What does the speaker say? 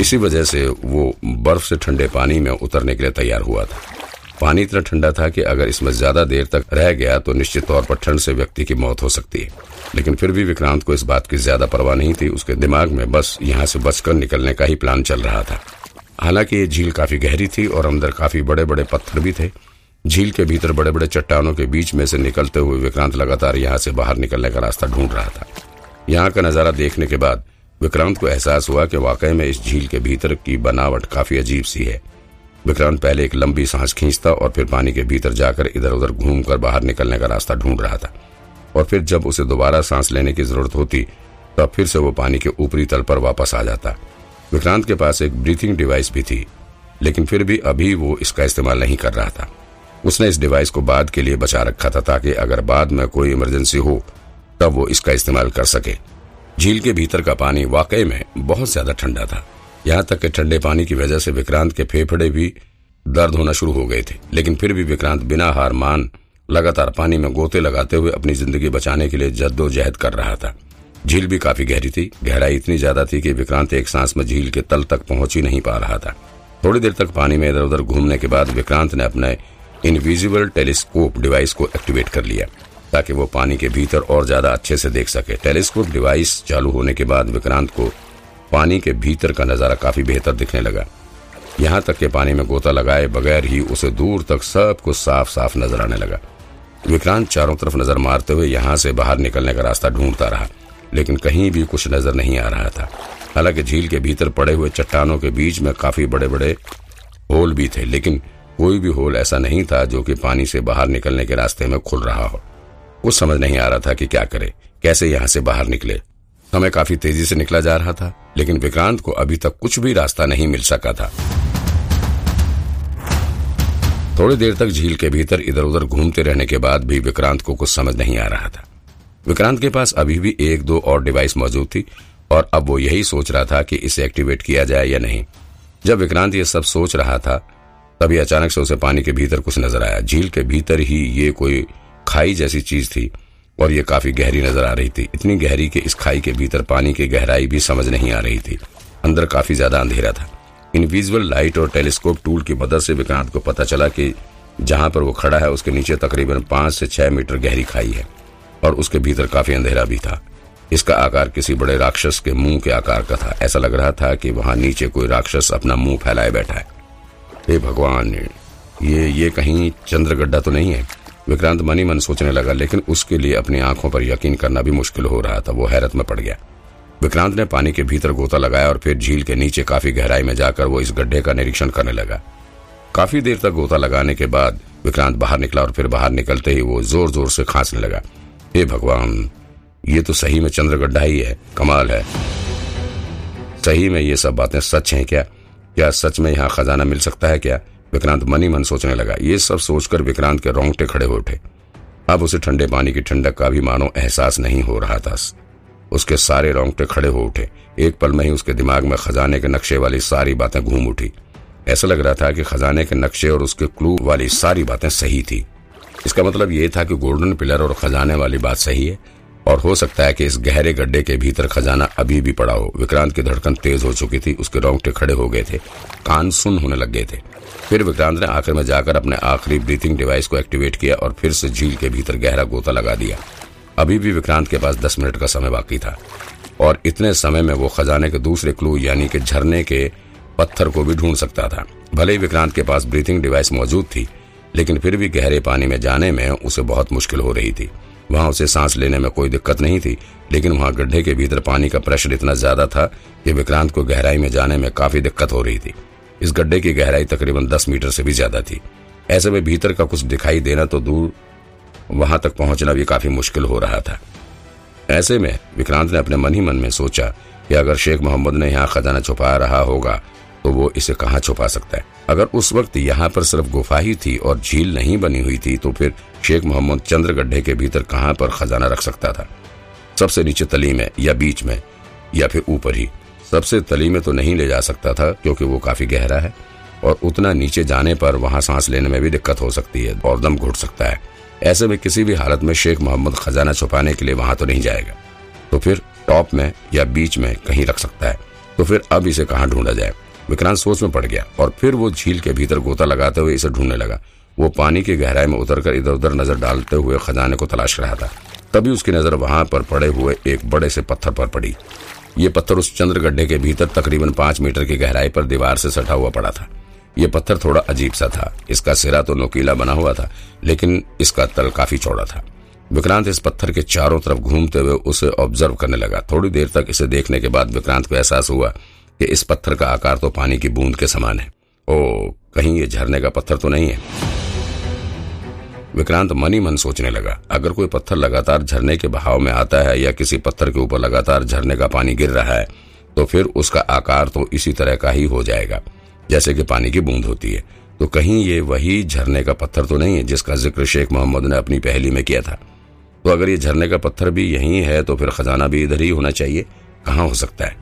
इसी वजह से वो बर्फ़ से ठंडे पानी में उतरने के लिए तैयार हुआ था। पानी इतना ठंडा था कि अगर इसमें ज़्यादा देर तक रह गया तो निश्चित तौर पर ठंड से व्यक्ति की मौत हो सकती है। लेकिन फिर भी विक्रांत को इस बात की ज़्यादा परवाह नहीं थी। उसके दिमाग में बस यहाँ से बचकर निकलने का ही प्लान चल रहा था। हालाँकि ये झील काफ़ी गहरी थी और अंदर काफ़ी बड़े बड़े पत्थर भी थे। झील के भीतर बड़े बड़े चट्टानों के बीच में से निकलते हुए विक्रांत लगातार यहाँ से बाहर निकलने का रास्ता ढूंढ रहा था। यहाँ का नज़ारा देखने के बाद विक्रांत को एहसास हुआ कि वाकई में इस झील के भीतर की बनावट काफ़ी अजीब सी है। विक्रांत पहले एक लंबी सांस खींचता और फिर पानी के भीतर जाकर इधर उधर घूमकर बाहर निकलने का रास्ता ढूंढ रहा था। और फिर जब उसे दोबारा सांस लेने की ज़रूरत होती, तब फिर से वो पानी के ऊपरी तल पर वापस आ जाता। विक्रांत के पास एक ब्रीथिंग डिवाइस भी थी, लेकिन फिर भी अभी वो इसका इस्तेमाल नहीं कर रहा था। उसने इस डिवाइस को बाद के लिए बचा रखा था ताकि अगर बाद में कोई इमरजेंसी हो, तब वो इसका इस्तेमाल कर सके। झील के भीतर का पानी वाकई में बहुत ज़्यादा ठंडा था। यहाँ तक कि ठंडे पानी की वजह से विक्रांत के फेफड़े भी दर्द होना शुरू हो गए थे, लेकिन फिर भी विक्रांत बिना हार मान लगातार पानी में गोते लगाते हुए अपनी ज़िंदगी बचाने के लिए जद्दोजहद कर रहा था। झील भी काफ़ी गहरी थी, गहराई इतनी ज़्यादा थी कि विक्रांत एक सांस में झील के तल तक पहुँच ही नहीं पा रहा था। थोड़ी देर तक पानी में इधर उधर घूमने के बाद विक्रांत ने अपने इनविजिबल टेलीस्कोप डिवाइस को एक्टिवेट कर लिया। ताकि वो पानी के भीतर और ज़्यादा अच्छे से देख सके। टेलीस्कोप डिवाइस चालू होने के बाद विक्रांत को पानी के भीतर का नज़ारा काफ़ी बेहतर दिखने लगा। यहाँ तक के पानी में गोता लगाए बगैर ही उसे दूर तक सब कुछ साफ़ साफ़ नज़र आने लगा। विक्रांत चारों तरफ़ नज़र मारते हुए यहाँ से बाहर निकलने का रास्ता ढूंढता रहा, लेकिन कहीं भी कुछ नज़र नहीं आ रहा था। हालाँकि झील के भीतर पड़े हुए चट्टानों के बीच में काफ़ी बड़े बड़े होल भी थे, लेकिन कोई भी होल ऐसा नहीं था जो कि पानी से बाहर निकलने के रास्ते में खुल रहा हो। कुछ समझ नहीं आ रहा था कि क्या करे, कैसे यहाँ से बाहर निकले। समय काफ़ी तेज़ी से निकला जा रहा था, लेकिन विक्रांत को अभी तक कुछ भी रास्ता नहीं मिल सका था। थोड़ी देर तक झील के भीतर इधर उधर घूमते रहने के बाद भी विक्रांत को कुछ समझ नहीं आ रहा था। विक्रांत के पास अभी भी एक दो और डिवाइस मौजूद थी, और अब वो यही सोच रहा था कि इसे एक्टिवेट किया जाए या नहीं। जब विक्रांत ये सब सोच रहा था, तभी अचानक से उसे पानी के भीतर कुछ नज़र आया। झील के भीतर ही ये कोई खाई जैसी चीज़ थी, और ये काफ़ी गहरी नज़र आ रही थी। इतनी गहरी कि इस खाई के भीतर पानी की गहराई भी समझ नहीं आ रही थी। अंदर काफ़ी ज़्यादा अंधेरा था। इनविजुअल लाइट और टेलीस्कोप टूल की मदद से विक्रांत को पता चला कि जहाँ पर वो खड़ा है, उसके नीचे तकरीबन पाँच से छह मीटर गहरी खाई है, और उसके भीतर काफ़ी अंधेरा भी था। इसका आकार किसी बड़े राक्षस के मुँह के आकार का था। ऐसा लग रहा था कि वहाँ नीचे कोई राक्षस अपना मुँह फैलाए बैठा है। हे भगवान, ये ये कहीं चंद्रगड्ढा तो नहीं है? विक्रांत मनी मन सोचने लगा, लेकिन उसके लिए अपनी आँखों पर यकीन करना भी मुश्किल हो रहा था, वो हैरत में पड़ गया। विक्रांत ने पानी के भीतर गोता लगाया और फिर झील के नीचे काफ़ी गहराई में जाकर वो इस गड्ढे का निरीक्षण करने लगा। काफ़ी देर तक गोता लगाने के बाद विक्रांत बाहर निकला और फिर बाहर निकलते ही वो ज़ोर ज़ोर से खांसने लगा। हे भगवान, ये तो सही में चंद्रगड्ढा ही है, कमाल है। सही में ये सब बातें सच हैं क्या? क्या सच में यहाँ खजाना मिल सकता है क्या? विक्रांत मनी मन सोचने लगा, ये सब सोचकर विक्रांत के रोंगटे खड़े हो उठे। अब उसे ठंडे पानी की ठंडक का भी मानो एहसास नहीं हो रहा था। उसके सारे रोंगटे खड़े हो उठे। एक पल में ही उसके दिमाग में खजाने के नक्शे वाली सारी बातें घूम उठी। ऐसा लग रहा था कि खजाने के नक्शे और उसके क्लू वाली सारी बातें सही थी। इसका मतलब ये था कि गोल्डन पिलर और खजाने वाली बात सही है। और हो सकता है कि इस गहरे गड्ढे के भीतर खजाना अभी भी पड़ा हो। विक्रांत की धड़कन तेज हो चुकी थी, उसके रोंगटे खड़े हो गए थे। कान सुन होने लग गए थे। फिर विक्रांत ने आखिर में जाकर अपने आखिरी ब्रीथिंग डिवाइस को एक्टिवेट किया और फिर से झील के भीतर गहरा गोता लगा दिया। अभी भी विक्रांत के पास दस मिनट का समय बाकी था। और इतने समय में वो खजाने के दूसरे क्लू यानी कि झरने के पत्थर को भी ढूंढ सकता था। भले ही विक्रांत के पास ब्रीथिंग डिवाइस मौजूद थी, लेकिन फिर भी गहरे पानी में जाने में उसे बहुत मुश्किल हो रही थी। वहाँ उसे सांस लेने में कोई दिक्कत नहीं थी, लेकिन वहाँ गड्ढे के भीतर पानी का प्रेशर इतना ज़्यादा था कि विक्रांत को गहराई में जाने में काफ़ी दिक्कत हो रही थी। इस गड्ढे की गहराई तकरीबन दस मीटर से भी ज़्यादा थी। ऐसे में भीतर का कुछ दिखाई देना तो दूर वहाँ तक पहुँचना भी काफ़ी मुश्किल हो रहा था। ऐसे में विक्रांत ने अपने मन ही मन में सोचा कि अगर शेख मोहम्मद ने यहाँ खजाना छुपा रहा होगा तो वो इसे कहाँ छुपा सकता है? अगर उस वक्त यहाँ पर सिर्फ़ गुफा ही थी और झील नहीं बनी हुई थी तो फिर शेख मोहम्मद चंद्र गड्ढे के भीतर कहाँ पर खजाना रख सकता था? सबसे नीचे तली में या बीच में, या फिर ऊपर ही? सबसे तली में तो नहीं ले जा सकता था, क्योंकि वो काफ़ी गहरा है, और उतना नीचे जाने पर वहाँ सांस लेने में भी दिक्कत हो सकती है और दम घुट सकता है। ऐसे में किसी भी हालत में शेख मोहम्मद खजाना छुपाने के लिए वहाँ तो नहीं जाएगा। तो फिर टॉप में या बीच में कहीं रख सकता है। तो फिर अब इसे कहाँ ढूंढा जाए? विक्रांत सोच में पड़ गया, और फिर वो झील के भीतर गोता लगाते हुए इसे ढूँढने लगा। वो पानी की गहराई में उतरकर इधर उधर नज़र डालते हुए खजाने को तलाश रहा था। तभी उसकी नज़र वहाँ पर पड़े हुए एक बड़े से पत्थर पर पड़ी। ये पत्थर उस चंद्र गड्ढे के भीतर तकरीबन पाँच मीटर की गहराई पर दीवार से सटा हुआ पड़ा था। ये पत्थर थोड़ा अजीब सा था। इसका सिरा तो नोकीला बना हुआ था, लेकिन इसका तल काफ़ी चौड़ा था। विक्रांत इस पत्थर के चारों तरफ़ घूमते हुए उसे ऑब्ज़र्व करने लगा। थोड़ी देर तक इसे देखने के बाद विक्रांत को एहसास हुआ कि इस पत्थर का आकार तो पानी की बूंद के समान है। ओ कहीं ये झरने का पत्थर तो नहीं है। विक्रांत मन ही मन सोचने लगा। अगर कोई पत्थर लगातार झरने के बहाव में आता है या किसी पत्थर के ऊपर लगातार झरने का पानी गिर रहा है तो फिर उसका आकार तो इसी तरह का ही हो जाएगा, जैसे कि पानी की बूंद होती है। तो कहीं ये वही झरने का पत्थर तो नहीं है जिसका ज़िक्र शेख मोहम्मद ने अपनी पहली में किया था। तो अगर ये झरने का पत्थर भी यही है तो फिर खजाना भी इधर ही होना चाहिए। कहाँ हो सकता है?